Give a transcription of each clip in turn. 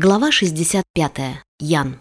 Глава 65. Ян.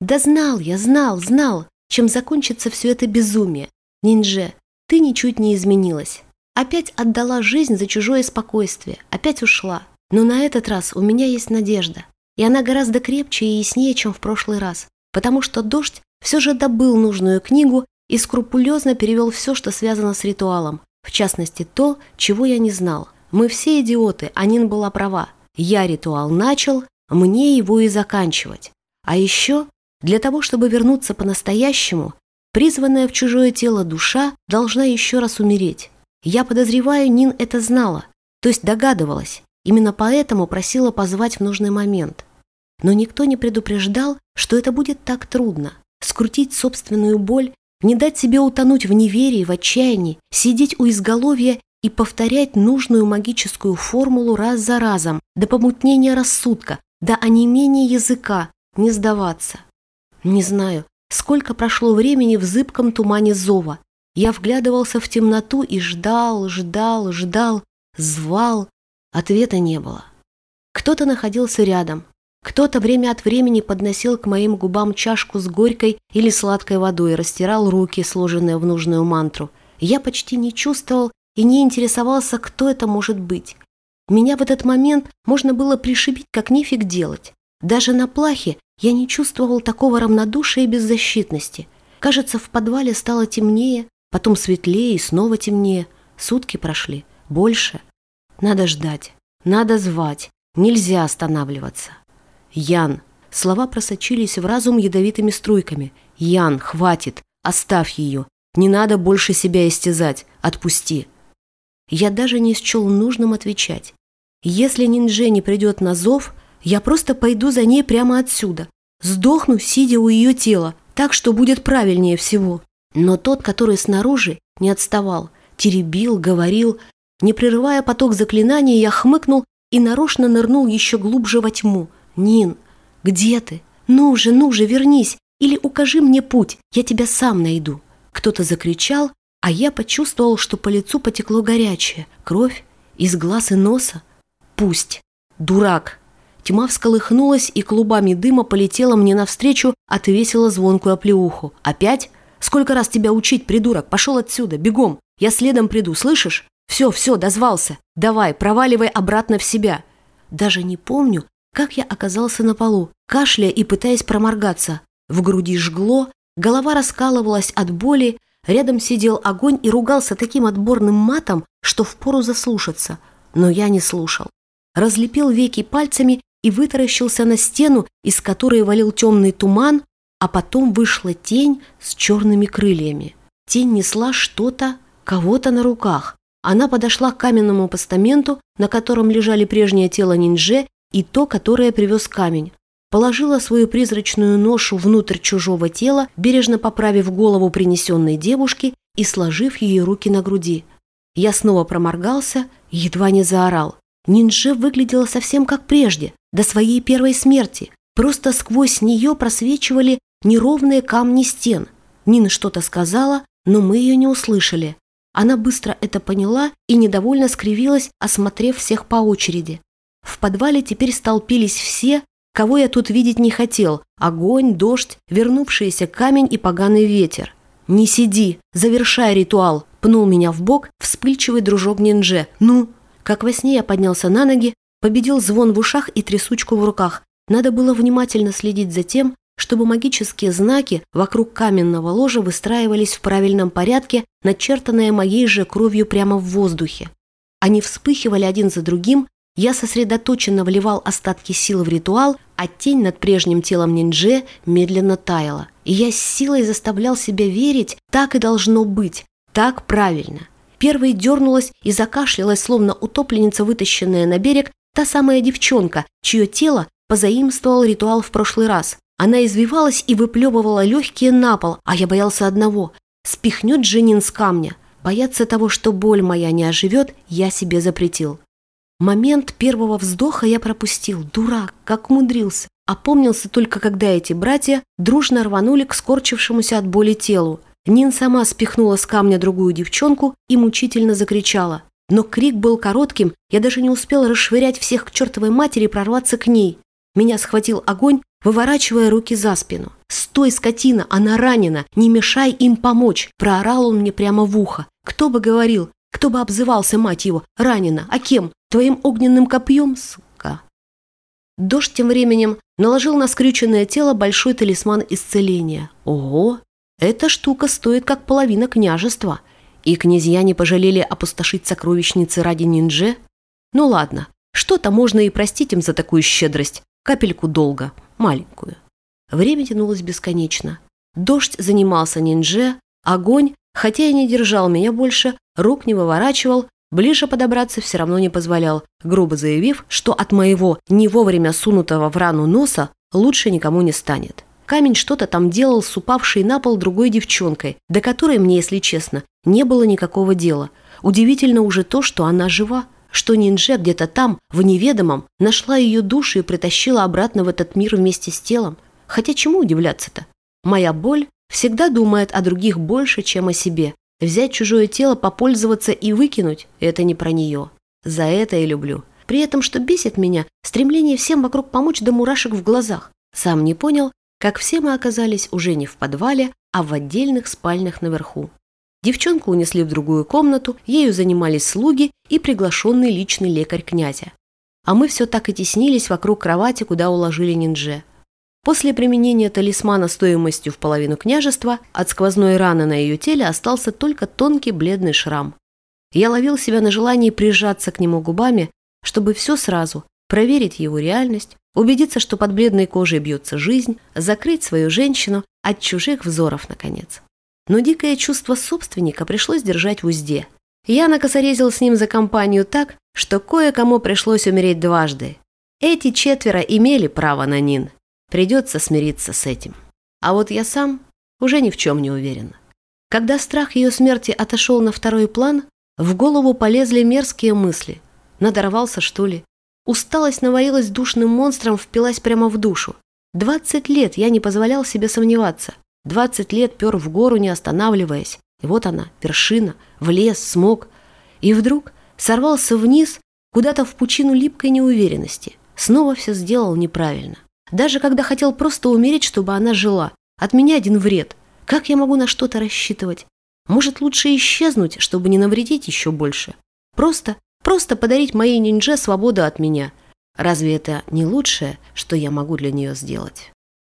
Да знал я, знал, знал, чем закончится все это безумие. Ниндже, ты ничуть не изменилась. Опять отдала жизнь за чужое спокойствие, опять ушла. Но на этот раз у меня есть надежда. И она гораздо крепче и яснее, чем в прошлый раз. Потому что дождь все же добыл нужную книгу и скрупулезно перевел все, что связано с ритуалом. В частности, то, чего я не знал. Мы все идиоты, а Нин была права. Я ритуал начал, мне его и заканчивать. А еще, для того, чтобы вернуться по-настоящему, призванная в чужое тело душа должна еще раз умереть. Я подозреваю, Нин это знала, то есть догадывалась, именно поэтому просила позвать в нужный момент. Но никто не предупреждал, что это будет так трудно. Скрутить собственную боль, не дать себе утонуть в неверии, в отчаянии, сидеть у изголовья и повторять нужную магическую формулу раз за разом, до помутнения рассудка, до онемения языка, не сдаваться. Не знаю, сколько прошло времени в зыбком тумане зова. Я вглядывался в темноту и ждал, ждал, ждал, звал. Ответа не было. Кто-то находился рядом. Кто-то время от времени подносил к моим губам чашку с горькой или сладкой водой растирал руки, сложенные в нужную мантру. Я почти не чувствовал и не интересовался, кто это может быть. Меня в этот момент можно было пришибить, как нефиг делать. Даже на плахе я не чувствовал такого равнодушия и беззащитности. Кажется, в подвале стало темнее, потом светлее и снова темнее. Сутки прошли. Больше. Надо ждать. Надо звать. Нельзя останавливаться. Ян. Слова просочились в разум ядовитыми струйками. Ян, хватит. Оставь ее. Не надо больше себя истязать. Отпусти. Я даже не счел нужным отвечать. Если Ниндже не придет на зов, я просто пойду за ней прямо отсюда. Сдохну, сидя у ее тела, так что будет правильнее всего. Но тот, который снаружи, не отставал, теребил, говорил. Не прерывая поток заклинаний, я хмыкнул и нарочно нырнул еще глубже во тьму. «Нин, где ты? Ну же, ну же, вернись! Или укажи мне путь, я тебя сам найду!» Кто-то закричал, а я почувствовал, что по лицу потекло горячее, кровь из глаз и носа. Пусть. Дурак. Тьма всколыхнулась и клубами дыма полетела мне навстречу, отвесила звонкую оплеуху. «Опять? Сколько раз тебя учить, придурок? Пошел отсюда, бегом! Я следом приду, слышишь? Все, все, дозвался. Давай, проваливай обратно в себя». Даже не помню, как я оказался на полу, кашляя и пытаясь проморгаться. В груди жгло, голова раскалывалась от боли, рядом сидел огонь и ругался таким отборным матом, что впору заслушаться. Но я не слушал разлепил веки пальцами и вытаращился на стену, из которой валил темный туман, а потом вышла тень с черными крыльями. Тень несла что-то, кого-то на руках. Она подошла к каменному постаменту, на котором лежали прежнее тело ниндже и то, которое привез камень. Положила свою призрачную ношу внутрь чужого тела, бережно поправив голову принесенной девушки и сложив ее руки на груди. Я снова проморгался, едва не заорал. Нинже выглядела совсем как прежде, до своей первой смерти. Просто сквозь нее просвечивали неровные камни стен. Нина что-то сказала, но мы ее не услышали. Она быстро это поняла и недовольно скривилась, осмотрев всех по очереди. В подвале теперь столпились все, кого я тут видеть не хотел. Огонь, дождь, вернувшийся камень и поганый ветер. «Не сиди, завершай ритуал», – пнул меня в бок вспыльчивый дружок Нинже. «Ну, как во сне я поднялся на ноги, победил звон в ушах и трясучку в руках. Надо было внимательно следить за тем, чтобы магические знаки вокруг каменного ложа выстраивались в правильном порядке, начертанные моей же кровью прямо в воздухе. Они вспыхивали один за другим, я сосредоточенно вливал остатки сил в ритуал, а тень над прежним телом ниндже медленно таяла. И я с силой заставлял себя верить, так и должно быть, так правильно. Первой дернулась и закашлялась, словно утопленница, вытащенная на берег, та самая девчонка, чье тело позаимствовал ритуал в прошлый раз. Она извивалась и выплевывала легкие на пол, а я боялся одного – спихнет Женин с камня. Бояться того, что боль моя не оживет, я себе запретил. Момент первого вздоха я пропустил. Дурак, как умудрился. Опомнился только, когда эти братья дружно рванули к скорчившемуся от боли телу. Нин сама спихнула с камня другую девчонку и мучительно закричала. Но крик был коротким, я даже не успела расшвырять всех к чертовой матери и прорваться к ней. Меня схватил огонь, выворачивая руки за спину. «Стой, скотина, она ранена! Не мешай им помочь!» Проорал он мне прямо в ухо. «Кто бы говорил, кто бы обзывался, мать его, ранена, а кем? Твоим огненным копьем, сука?» Дождь тем временем наложил на скрюченное тело большой талисман исцеления. Ого! Эта штука стоит как половина княжества. И князья не пожалели опустошить сокровищницы ради ниндже? Ну ладно, что-то можно и простить им за такую щедрость. Капельку долго, маленькую. Время тянулось бесконечно. Дождь занимался ниндже, огонь, хотя и не держал меня больше, рук не выворачивал, ближе подобраться все равно не позволял, грубо заявив, что от моего не вовремя сунутого в рану носа лучше никому не станет. Камень что-то там делал с упавшей на пол другой девчонкой, до которой мне, если честно, не было никакого дела. Удивительно уже то, что она жива, что Нинже где-то там, в неведомом, нашла ее душу и притащила обратно в этот мир вместе с телом. Хотя чему удивляться-то? Моя боль всегда думает о других больше, чем о себе. Взять чужое тело, попользоваться и выкинуть – это не про нее. За это и люблю. При этом, что бесит меня, стремление всем вокруг помочь до мурашек в глазах. Сам не понял, как все мы оказались уже не в подвале, а в отдельных спальнях наверху. Девчонку унесли в другую комнату, ею занимались слуги и приглашенный личный лекарь князя. А мы все так и теснились вокруг кровати, куда уложили ниндже. После применения талисмана стоимостью в половину княжества от сквозной раны на ее теле остался только тонкий бледный шрам. Я ловил себя на желании прижаться к нему губами, чтобы все сразу, проверить его реальность, убедиться, что под бледной кожей бьется жизнь, закрыть свою женщину от чужих взоров, наконец. Но дикое чувство собственника пришлось держать в узде. Я накосорезил с ним за компанию так, что кое-кому пришлось умереть дважды. Эти четверо имели право на Нин. Придется смириться с этим. А вот я сам уже ни в чем не уверен. Когда страх ее смерти отошел на второй план, в голову полезли мерзкие мысли. Надорвался, что ли? Усталость навалилась душным монстром, впилась прямо в душу. Двадцать лет я не позволял себе сомневаться. Двадцать лет пер в гору, не останавливаясь. И вот она, вершина, в лес, смог. И вдруг сорвался вниз, куда-то в пучину липкой неуверенности. Снова все сделал неправильно. Даже когда хотел просто умереть, чтобы она жила. От меня один вред. Как я могу на что-то рассчитывать? Может, лучше исчезнуть, чтобы не навредить еще больше? Просто Просто подарить моей ниндже свободу от меня. Разве это не лучшее, что я могу для нее сделать?